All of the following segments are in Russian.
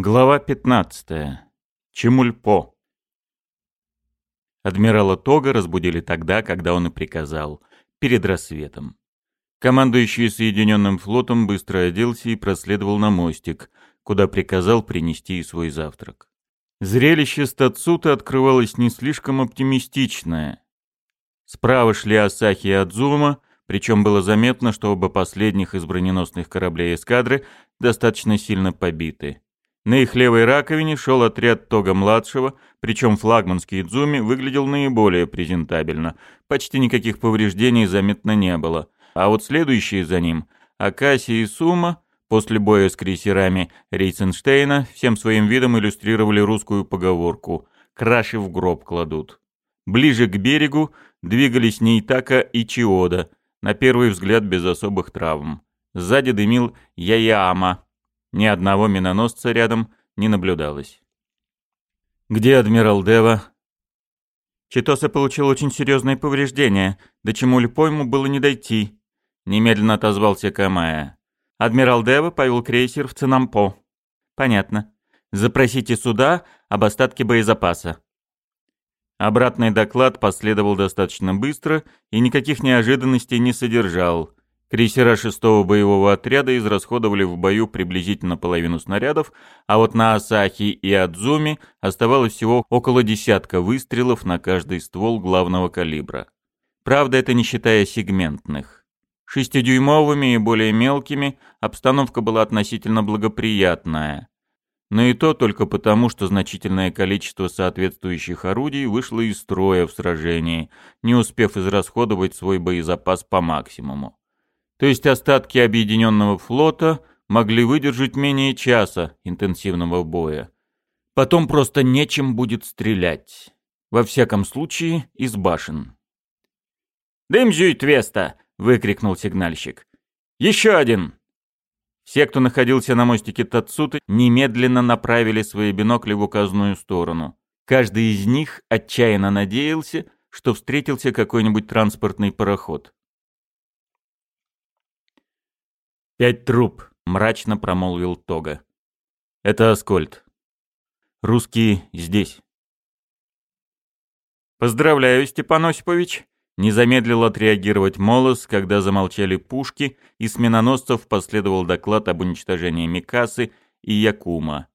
Глава 15. Чемульпо. Адмирала Тога разбудили тогда, когда он и приказал, перед рассветом. Командующий Соединенным флотом быстро оделся и проследовал на мостик, куда приказал принести и свой завтрак. Зрелище Стацута открывалось не слишком оптимистичное. Справа шли Асахи и Адзума, причем было заметно, что оба последних из броненосных кораблей эскадры достаточно сильно побиты. На их левой раковине шел отряд Тога-младшего, причем флагманский Идзуми выглядел наиболее презентабельно. Почти никаких повреждений заметно не было. А вот следующие за ним – Акаси и Сума – после боя с крейсерами Рейценштейна всем своим видом иллюстрировали русскую поговорку «краши в гроб кладут». Ближе к берегу двигались Нейтака и Чиода, на первый взгляд без особых травм. Сзади дымил Яяма. Ни одного миноносца рядом не наблюдалось. «Где адмирал Дева?» Читоса получил очень серьезные повреждения, до чему Льпойму было не дойти. Немедленно отозвался Камая. Адмирал Дева повел крейсер в Цинампо. Понятно. Запросите суда об остатке боезапаса. Обратный доклад последовал достаточно быстро и никаких неожиданностей не содержал. Крейсера шестого боевого отряда израсходовали в бою приблизительно половину снарядов, а вот на Асахи и Адзуми оставалось всего около десятка выстрелов на каждый ствол главного калибра. Правда, это не считая сегментных. Шестидюймовыми и более мелкими обстановка была относительно благоприятная. Но и то только потому, что значительное количество соответствующих орудий вышло из строя в сражении, не успев израсходовать свой боезапас по максимуму то есть остатки объединенного флота, могли выдержать менее часа интенсивного боя. Потом просто нечем будет стрелять. Во всяком случае, из башен. Дымзюй зюит — выкрикнул сигнальщик. «Еще один!» Все, кто находился на мостике Тацуты, немедленно направили свои бинокли в указанную сторону. Каждый из них отчаянно надеялся, что встретился какой-нибудь транспортный пароход. «Пять труб», — мрачно промолвил Тога. «Это Аскольд. Русские здесь». «Поздравляю, Степан Осипович!» Не замедлил отреагировать Молос, когда замолчали пушки, и с миноносцев последовал доклад об уничтожении Микасы и Якума.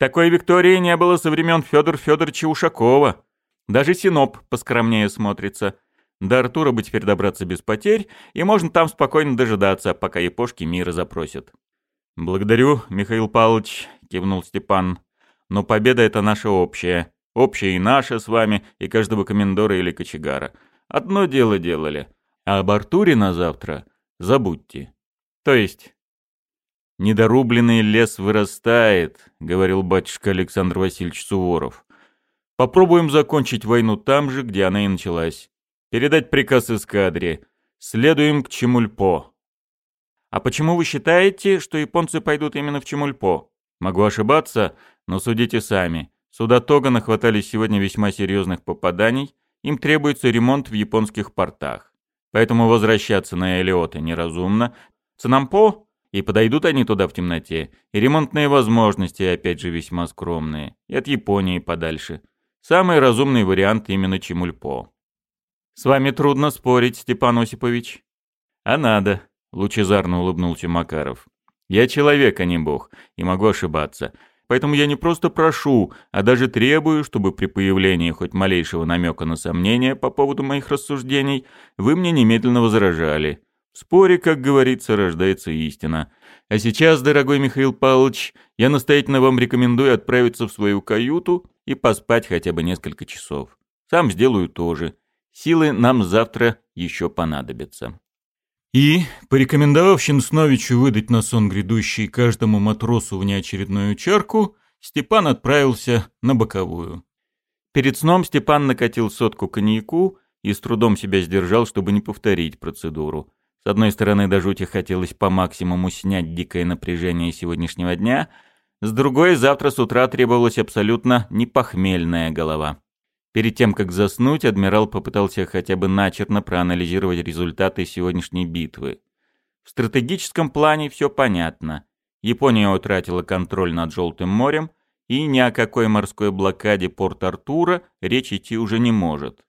«Такой Виктории не было со времен Федора Федоровича Ушакова. Даже Синоп поскромнее смотрится. До Артура бы теперь добраться без потерь, и можно там спокойно дожидаться, пока япошки мира запросят. «Благодарю, Михаил Павлович», — кивнул Степан. «Но победа — это наша общая. Общая и наша с вами, и каждого комендора или кочегара. Одно дело делали. А об Артуре на завтра забудьте. То есть...» «Недорубленный лес вырастает», — говорил батюшка Александр Васильевич Суворов. «Попробуем закончить войну там же, где она и началась. Передать приказ эскадре. Следуем к Чемульпо. А почему вы считаете, что японцы пойдут именно в Чемульпо? Могу ошибаться, но судите сами. Суда Тога нахватали сегодня весьма серьезных попаданий. Им требуется ремонт в японских портах. Поэтому возвращаться на Элиоты неразумно. Цанампо И подойдут они туда в темноте. И ремонтные возможности, опять же, весьма скромные. И от Японии подальше. Самый разумный вариант именно Чемульпо. «С вами трудно спорить, Степан Осипович». «А надо», — лучезарно улыбнулся Макаров. «Я человек, а не бог, и могу ошибаться. Поэтому я не просто прошу, а даже требую, чтобы при появлении хоть малейшего намека на сомнение по поводу моих рассуждений вы мне немедленно возражали. В споре, как говорится, рождается истина. А сейчас, дорогой Михаил Павлович, я настоятельно вам рекомендую отправиться в свою каюту и поспать хотя бы несколько часов. Сам сделаю тоже. Силы нам завтра еще понадобятся. И, порекомендовав Щенсновичу выдать на сон грядущий каждому матросу внеочередную чарку, Степан отправился на боковую. Перед сном Степан накатил сотку коньяку и с трудом себя сдержал, чтобы не повторить процедуру. С одной стороны, до жути хотелось по максимуму снять дикое напряжение сегодняшнего дня, с другой, завтра с утра требовалась абсолютно непохмельная голова. Перед тем, как заснуть, адмирал попытался хотя бы начерно проанализировать результаты сегодняшней битвы. В стратегическом плане все понятно. Япония утратила контроль над Желтым морем, и ни о какой морской блокаде Порт-Артура речь идти уже не может.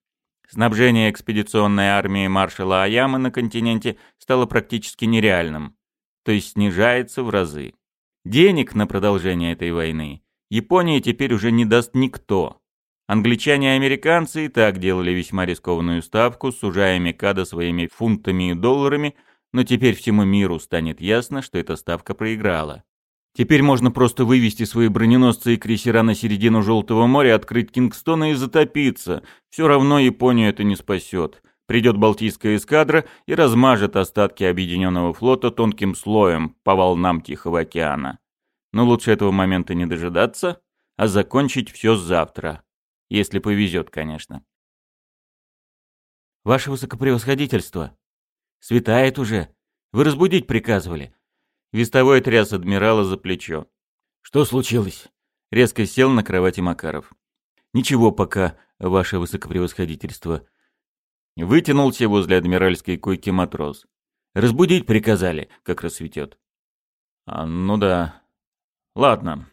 Снабжение экспедиционной армии маршала Аяма на континенте стало практически нереальным, то есть снижается в разы. Денег на продолжение этой войны Японии теперь уже не даст никто. Англичане и американцы и так делали весьма рискованную ставку, сужая Микадо своими фунтами и долларами, но теперь всему миру станет ясно, что эта ставка проиграла. Теперь можно просто вывести свои броненосцы и крейсера на середину Желтого моря, открыть Кингстона и затопиться. Все равно Японию это не спасет. Придет Балтийская эскадра и размажет остатки Объединенного флота тонким слоем по волнам Тихого океана. Но лучше этого момента не дожидаться, а закончить все завтра. Если повезет, конечно. Ваше высокопревосходительство, светает уже. Вы разбудить приказывали. Вестовой тряс адмирала за плечо. Что случилось? Резко сел на кровати Макаров. Ничего пока, ваше высокопревосходительство. Вытянулся возле адмиральской койки матрос. Разбудить приказали, как рассветет. А, ну да. Ладно.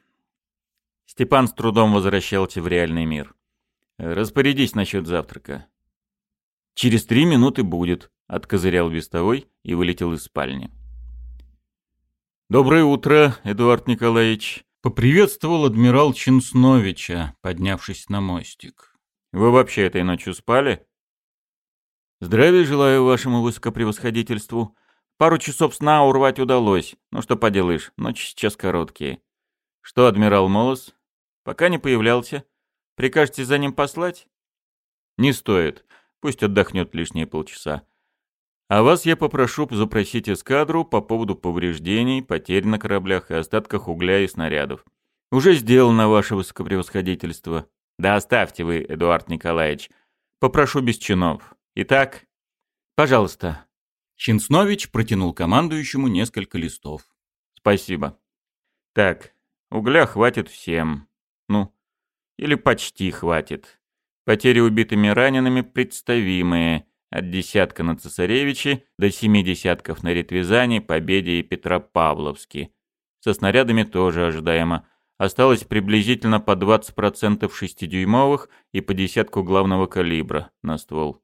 Степан с трудом возвращался в реальный мир. Распорядись насчет завтрака. Через три минуты будет, откозырял вестовой и вылетел из спальни. Доброе утро, Эдуард Николаевич. Поприветствовал адмирал Чинсновича, поднявшись на мостик. Вы вообще этой ночью спали? Здравия желаю вашему высокопревосходительству. Пару часов сна урвать удалось. Ну что поделаешь, ночи сейчас короткие. Что, адмирал Молос? Пока не появлялся. Прикажете за ним послать?» «Не стоит. Пусть отдохнет лишние полчаса. А вас я попрошу запросить эскадру по поводу повреждений, потерь на кораблях и остатках угля и снарядов. Уже сделано ваше высокопревосходительство. Да оставьте вы, Эдуард Николаевич. Попрошу без чинов. Итак, пожалуйста». Чинснович протянул командующему несколько листов. «Спасибо. Так, угля хватит всем. Или почти хватит. Потери убитыми ранеными представимые, от десятка на Цесаревиче до семи десятков на Ретвизане, Победе и Петропавловске. Со снарядами тоже ожидаемо. Осталось приблизительно по 20% шестидюймовых и по десятку главного калибра на ствол.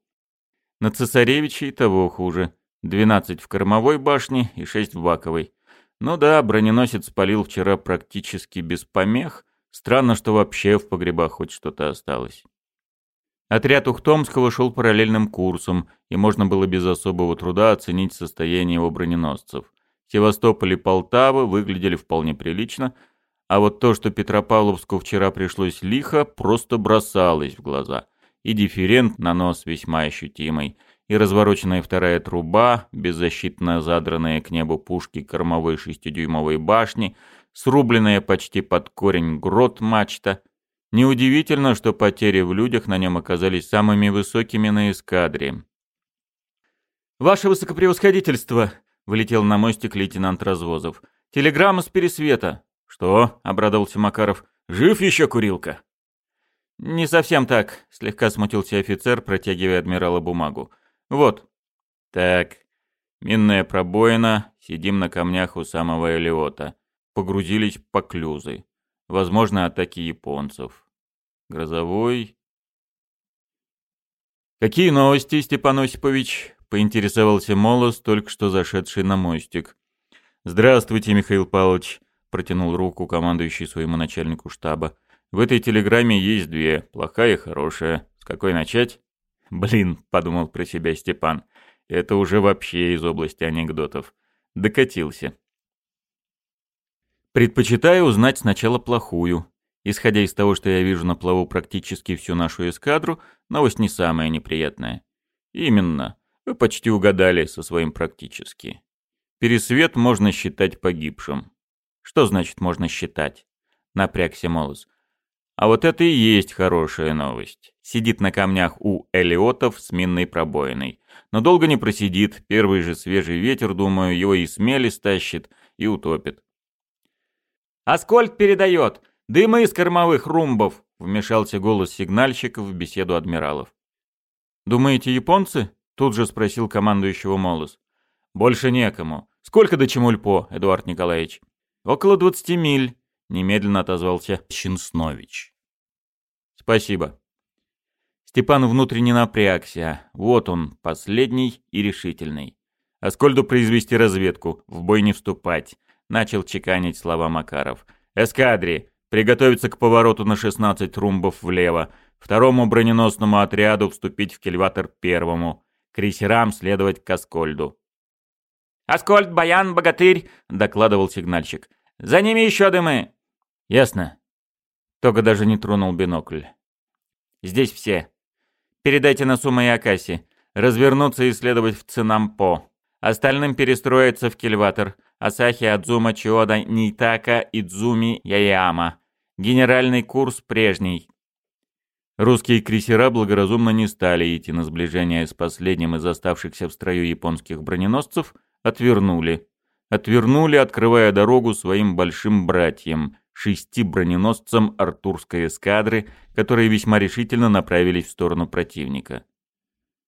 На Цесаревиче и того хуже. 12 в кормовой башне и 6 в баковой. Ну да, броненосец спалил вчера практически без помех, Странно, что вообще в погребах хоть что-то осталось. Отряд Ухтомского шел параллельным курсом, и можно было без особого труда оценить состояние его броненосцев. Севастополь и Полтава выглядели вполне прилично, а вот то, что Петропавловску вчера пришлось лихо, просто бросалось в глаза. И дифферент на нос весьма ощутимый, и развороченная вторая труба, беззащитно задранная к небу пушки кормовой шестидюймовой башни — срубленная почти под корень грот мачта. Неудивительно, что потери в людях на нем оказались самыми высокими на эскадре. «Ваше высокопревосходительство!» — влетел на мостик лейтенант Развозов. «Телеграмма с пересвета!» «Что?» — обрадовался Макаров. «Жив еще курилка?» «Не совсем так», — слегка смутился офицер, протягивая адмирала бумагу. «Вот». «Так, минная пробоина, сидим на камнях у самого Элиота погрузились поклюзы. Возможно, атаки японцев. Грозовой... «Какие новости, Степан Осипович?» — поинтересовался Молос, только что зашедший на мостик. «Здравствуйте, Михаил Павлович», — протянул руку командующий своему начальнику штаба. «В этой телеграмме есть две, плохая и хорошая. С какой начать?» «Блин», — подумал про себя Степан, — «это уже вообще из области анекдотов». Докатился. Предпочитаю узнать сначала плохую. Исходя из того, что я вижу на плаву практически всю нашу эскадру, новость не самая неприятная. Именно. Вы почти угадали со своим «практически». Пересвет можно считать погибшим. Что значит «можно считать»? Напрягся Молос. А вот это и есть хорошая новость. Сидит на камнях у Элиотов с минной пробоиной. Но долго не просидит, первый же свежий ветер, думаю, его и смели стащит, и утопит. «Аскольд передает! дымы из кормовых румбов!» — вмешался голос сигнальщиков в беседу адмиралов. «Думаете, японцы?» — тут же спросил командующего Молос. «Больше некому. Сколько до Чемульпо, Эдуард Николаевич?» «Около двадцати миль», — немедленно отозвался Щенснович. «Спасибо». Степан внутренне напрягся. Вот он, последний и решительный. Аскольду произвести разведку, в бой не вступать начал чеканить слова Макаров. «Эскадри! Приготовиться к повороту на 16 румбов влево. Второму броненосному отряду вступить в кельватор первому. Крейсерам следовать к Аскольду». «Аскольд, Баян, Богатырь!» — докладывал сигнальщик. «За ними еще дымы!» «Ясно». Только даже не тронул бинокль. «Здесь все. Передайте на сумму и Акаси. Развернуться и следовать в Цинампо. Остальным перестроиться в кельватор». Асахи Адзума Чиода Нитака Идзуми Яяма. Генеральный курс прежний. Русские крейсера благоразумно не стали идти на сближение с последним из оставшихся в строю японских броненосцев, отвернули. Отвернули, открывая дорогу своим большим братьям, шести броненосцам артурской эскадры, которые весьма решительно направились в сторону противника.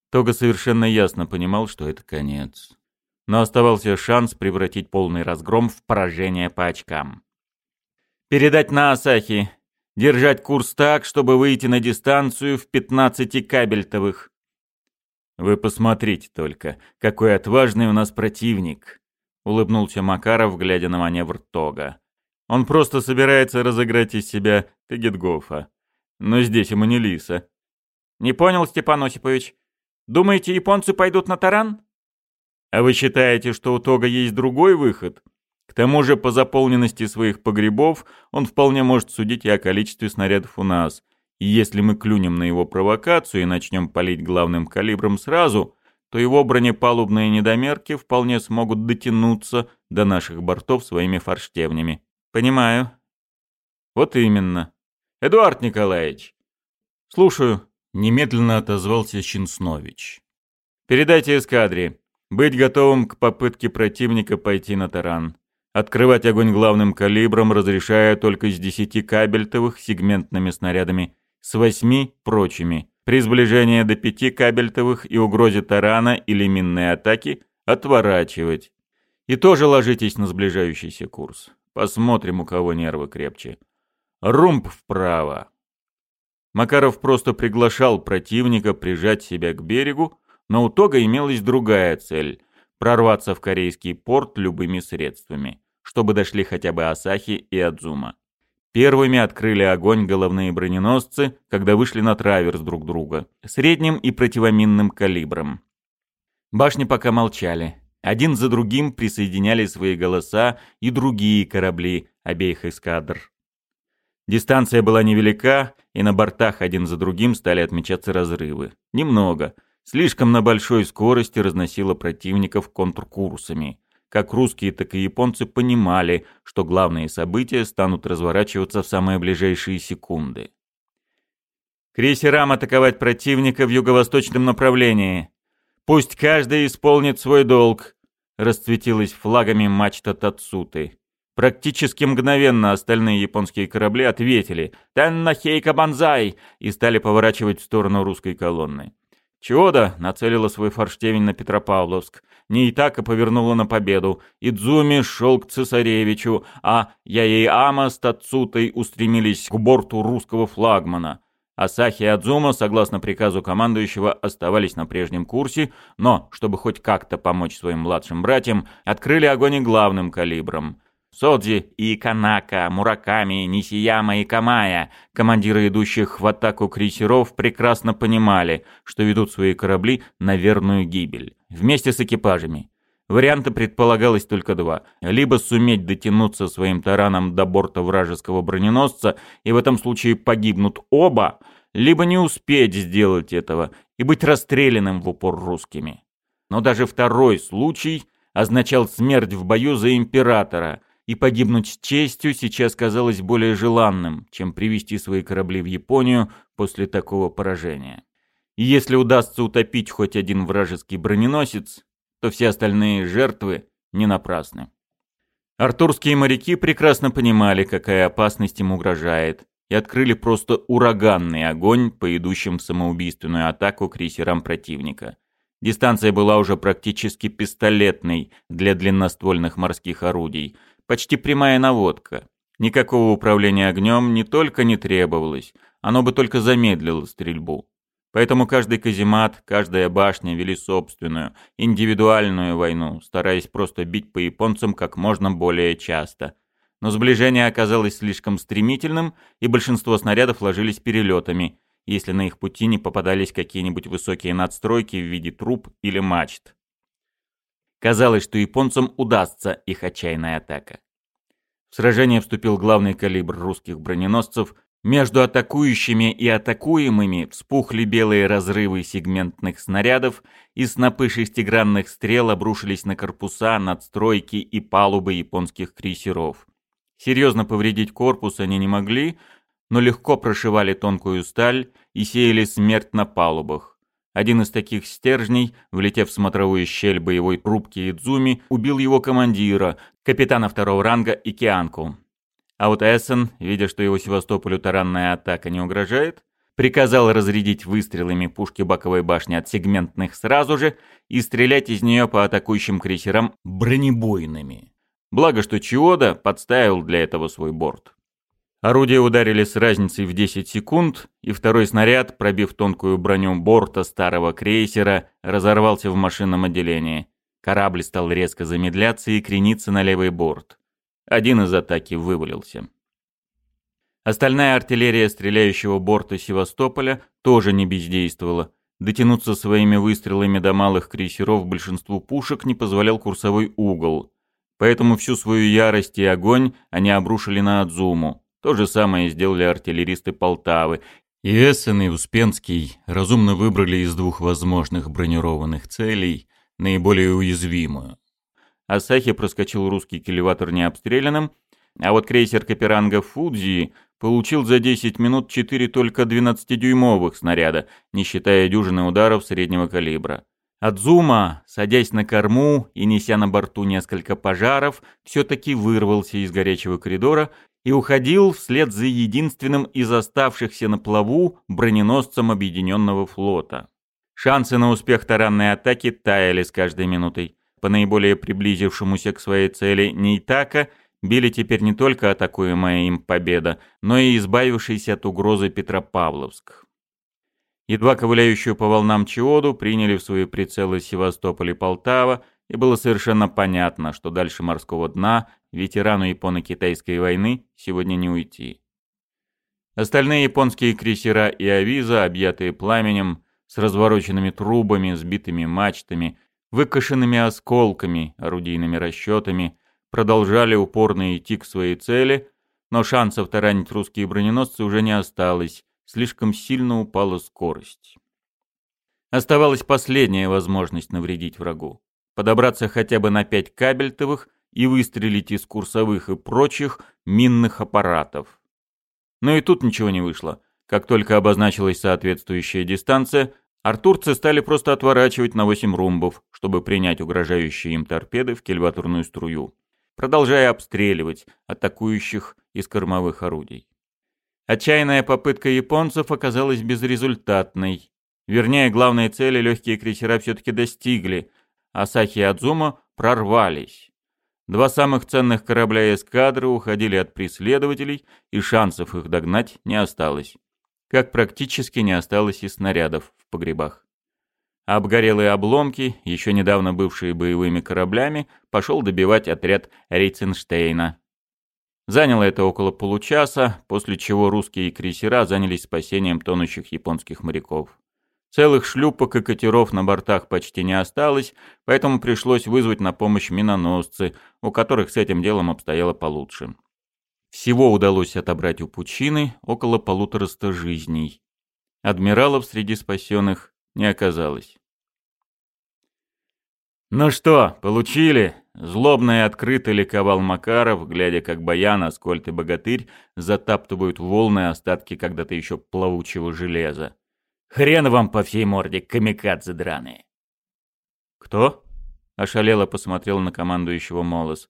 Того совершенно ясно понимал, что это конец но оставался шанс превратить полный разгром в поражение по очкам. «Передать на Асахи. Держать курс так, чтобы выйти на дистанцию в 15 кабельтовых». «Вы посмотрите только, какой отважный у нас противник», — улыбнулся Макаров, глядя на маневр Тога. «Он просто собирается разыграть из себя Тегетгофа. Но здесь ему не лиса». «Не понял, Степан Осипович. Думаете, японцы пойдут на таран?» А вы считаете, что у Тога есть другой выход? К тому же, по заполненности своих погребов, он вполне может судить и о количестве снарядов у нас. И если мы клюнем на его провокацию и начнем палить главным калибром сразу, то его бронепалубные недомерки вполне смогут дотянуться до наших бортов своими форштевнями. Понимаю. Вот именно. Эдуард Николаевич. Слушаю. Немедленно отозвался Щенснович. Передайте эскадре. Быть готовым к попытке противника пойти на таран. Открывать огонь главным калибром разрешая только с 10 кабельтовых сегментными снарядами, с 8 прочими. При сближении до 5 кабельтовых и угрозе тарана или минной атаки отворачивать. И тоже ложитесь на сближающийся курс. Посмотрим, у кого нервы крепче. Румб вправо. Макаров просто приглашал противника прижать себя к берегу, но у Тога имелась другая цель – прорваться в корейский порт любыми средствами, чтобы дошли хотя бы Асахи и Адзума. Первыми открыли огонь головные броненосцы, когда вышли на траверс друг друга, средним и противоминным калибром. Башни пока молчали. Один за другим присоединяли свои голоса и другие корабли обеих эскадр. Дистанция была невелика, и на бортах один за другим стали отмечаться разрывы. Немного – слишком на большой скорости разносила противников контркурсами. Как русские, так и японцы понимали, что главные события станут разворачиваться в самые ближайшие секунды. «Крейсерам атаковать противника в юго-восточном направлении. Пусть каждый исполнит свой долг», — расцветилась флагами мачта Тацуты. Практически мгновенно остальные японские корабли ответили «Теннахейка Банзай!» и стали поворачивать в сторону русской колонны. Чудо, нацелила свой форштевень на Петропавловск. не и так и повернула на победу. Идзуми шел к цесаревичу, а я и Ама с Тацутой устремились к борту русского флагмана. Асахи и Адзума, согласно приказу командующего, оставались на прежнем курсе, но, чтобы хоть как-то помочь своим младшим братьям, открыли огонь и главным калибром. Содзи и Канака, Мураками, Нисияма и Камая, командиры идущих в атаку крейсеров, прекрасно понимали, что ведут свои корабли на верную гибель, вместе с экипажами. Варианта предполагалось только два. Либо суметь дотянуться своим тараном до борта вражеского броненосца, и в этом случае погибнут оба, либо не успеть сделать этого и быть расстрелянным в упор русскими. Но даже второй случай означал смерть в бою за императора – и погибнуть честью сейчас казалось более желанным, чем привести свои корабли в Японию после такого поражения. И если удастся утопить хоть один вражеский броненосец, то все остальные жертвы не напрасны. Артурские моряки прекрасно понимали, какая опасность им угрожает, и открыли просто ураганный огонь по идущим в самоубийственную атаку крейсерам противника. Дистанция была уже практически пистолетной для длинноствольных морских орудий. Почти прямая наводка. Никакого управления огнем не только не требовалось, оно бы только замедлило стрельбу. Поэтому каждый каземат, каждая башня вели собственную, индивидуальную войну, стараясь просто бить по японцам как можно более часто. Но сближение оказалось слишком стремительным, и большинство снарядов ложились перелетами, если на их пути не попадались какие-нибудь высокие надстройки в виде труб или мачт. Казалось, что японцам удастся их отчаянная атака. В сражение вступил главный калибр русских броненосцев. Между атакующими и атакуемыми вспухли белые разрывы сегментных снарядов, и снопы шестигранных стрел обрушились на корпуса, надстройки и палубы японских крейсеров. Серьезно повредить корпус они не могли, но легко прошивали тонкую сталь и сеяли смерть на палубах. Один из таких стержней, влетев в смотровую щель боевой трубки Идзуми, убил его командира, капитана второго ранга Икианку. А вот Эссен, видя, что его Севастополю таранная атака не угрожает, приказал разрядить выстрелами пушки боковой башни от сегментных сразу же и стрелять из нее по атакующим крейсерам бронебойными. Благо, что Чиода подставил для этого свой борт. Орудия ударили с разницей в 10 секунд, и второй снаряд, пробив тонкую броню борта старого крейсера, разорвался в машинном отделении. Корабль стал резко замедляться и крениться на левый борт. Один из атаки вывалился. Остальная артиллерия стреляющего борта Севастополя тоже не бездействовала. Дотянуться своими выстрелами до малых крейсеров большинству пушек не позволял курсовой угол. Поэтому всю свою ярость и огонь они обрушили на Адзуму. То же самое сделали артиллеристы Полтавы. И Эссен и Успенский разумно выбрали из двух возможных бронированных целей наиболее уязвимую. Асахи проскочил русский келеватор необстрелянным, а вот крейсер Каперанга Фудзи получил за 10 минут 4 только 12-дюймовых снаряда, не считая дюжины ударов среднего калибра. Адзума, садясь на корму и неся на борту несколько пожаров, все-таки вырвался из горячего коридора и уходил вслед за единственным из оставшихся на плаву броненосцем Объединенного флота. Шансы на успех таранной атаки таяли с каждой минутой. По наиболее приблизившемуся к своей цели Нейтака били теперь не только атакуемая им победа, но и избавившийся от угрозы Петропавловск. Едва ковыляющую по волнам Чиоду приняли в свои прицелы Севастополь и Полтава, и было совершенно понятно, что дальше морского дна ветерану Японо-Китайской войны, сегодня не уйти. Остальные японские крейсера и авиза, объятые пламенем, с развороченными трубами, сбитыми мачтами, выкошенными осколками, орудийными расчетами, продолжали упорно идти к своей цели, но шансов таранить русские броненосцы уже не осталось, слишком сильно упала скорость. Оставалась последняя возможность навредить врагу. Подобраться хотя бы на пять кабельтовых – и выстрелить из курсовых и прочих минных аппаратов. Но и тут ничего не вышло. Как только обозначилась соответствующая дистанция, артурцы стали просто отворачивать на 8 румбов, чтобы принять угрожающие им торпеды в кильватурную струю, продолжая обстреливать атакующих из кормовых орудий. Отчаянная попытка японцев оказалась безрезультатной. Вернее, главной цели легкие крейсера все-таки достигли. Асахи и Адзума прорвались. Два самых ценных корабля эскадры уходили от преследователей, и шансов их догнать не осталось. Как практически не осталось и снарядов в погребах. Обгорелые обломки, еще недавно бывшие боевыми кораблями, пошел добивать отряд Рейтенштейна. Заняло это около получаса, после чего русские крейсера занялись спасением тонущих японских моряков. Целых шлюпок и катеров на бортах почти не осталось, поэтому пришлось вызвать на помощь миноносцы, у которых с этим делом обстояло получше. Всего удалось отобрать у пучины около полутораста жизней. Адмиралов среди спасенных не оказалось. «Ну что, получили?» — злобно и открыто ликовал Макаров, глядя, как Баян, Аскольд и Богатырь затаптывают волны остатки когда-то еще плавучего железа. Хрен вам по всей морде, камикадзе драные. Кто? Ошалело посмотрел на командующего Молос.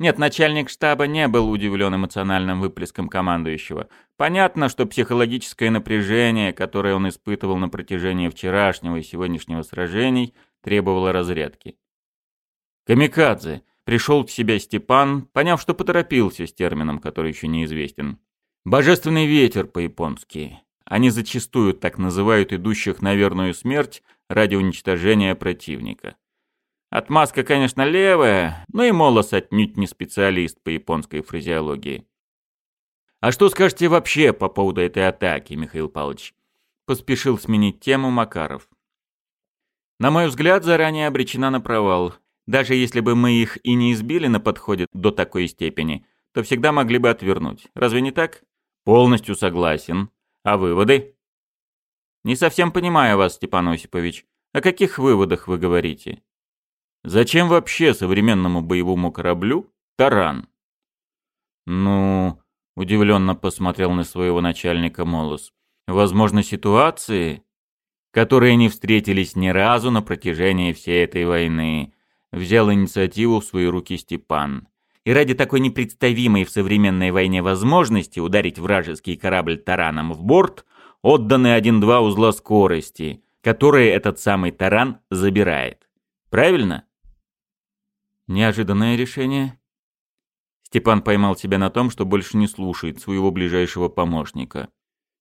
Нет, начальник штаба не был удивлен эмоциональным выплеском командующего. Понятно, что психологическое напряжение, которое он испытывал на протяжении вчерашнего и сегодняшнего сражений, требовало разрядки. «Камикадзе!» — пришел к себе Степан, поняв, что поторопился с термином, который еще неизвестен. «Божественный ветер» по-японски. Они зачастую так называют идущих на верную смерть ради уничтожения противника. Отмазка, конечно, левая, но и Молос отнюдь не специалист по японской фразеологии. «А что скажете вообще по поводу этой атаки, Михаил Павлович?» Поспешил сменить тему Макаров. «На мой взгляд, заранее обречена на провал. Даже если бы мы их и не избили на подходе до такой степени, то всегда могли бы отвернуть. Разве не так?» «Полностью согласен», а выводы? Не совсем понимаю вас, Степан Осипович. О каких выводах вы говорите? Зачем вообще современному боевому кораблю таран? Ну, удивленно посмотрел на своего начальника Молос. Возможно, ситуации, которые не встретились ни разу на протяжении всей этой войны. Взял инициативу в свои руки Степан и ради такой непредставимой в современной войне возможности ударить вражеский корабль тараном в борт отданы один-два узла скорости, которые этот самый таран забирает. Правильно? Неожиданное решение. Степан поймал себя на том, что больше не слушает своего ближайшего помощника.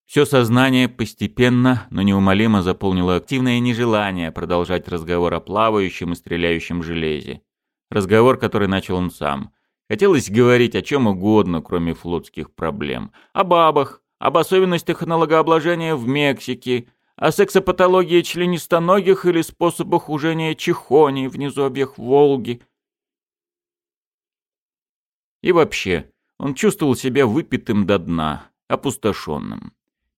Все сознание постепенно, но неумолимо заполнило активное нежелание продолжать разговор о плавающем и стреляющем железе. Разговор, который начал он сам – Хотелось говорить о чем угодно, кроме флотских проблем. О бабах, об особенностях налогообложения в Мексике, о сексопатологии членистоногих или способах ужения чехони в низобьях Волги. И вообще, он чувствовал себя выпитым до дна, опустошенным.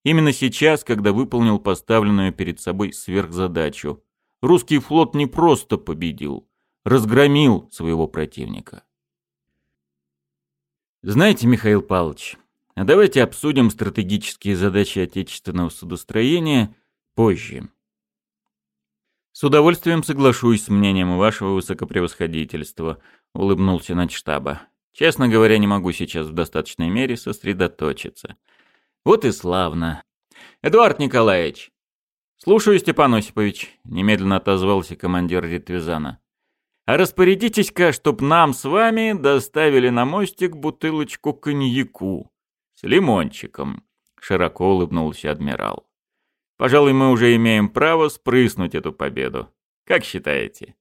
Именно сейчас, когда выполнил поставленную перед собой сверхзадачу, русский флот не просто победил, разгромил своего противника. Знаете, Михаил Павлович, а давайте обсудим стратегические задачи отечественного судостроения позже. С удовольствием соглашусь с мнением вашего высокопревосходительства, улыбнулся начштаба. Честно говоря, не могу сейчас в достаточной мере сосредоточиться. Вот и славно. Эдуард Николаевич. Слушаю, Степан Осипович, немедленно отозвался командир Ритвизана. Распорядитесь-ка, чтоб нам с вами доставили на мостик бутылочку коньяку с лимончиком», — широко улыбнулся адмирал. «Пожалуй, мы уже имеем право спрыснуть эту победу. Как считаете?»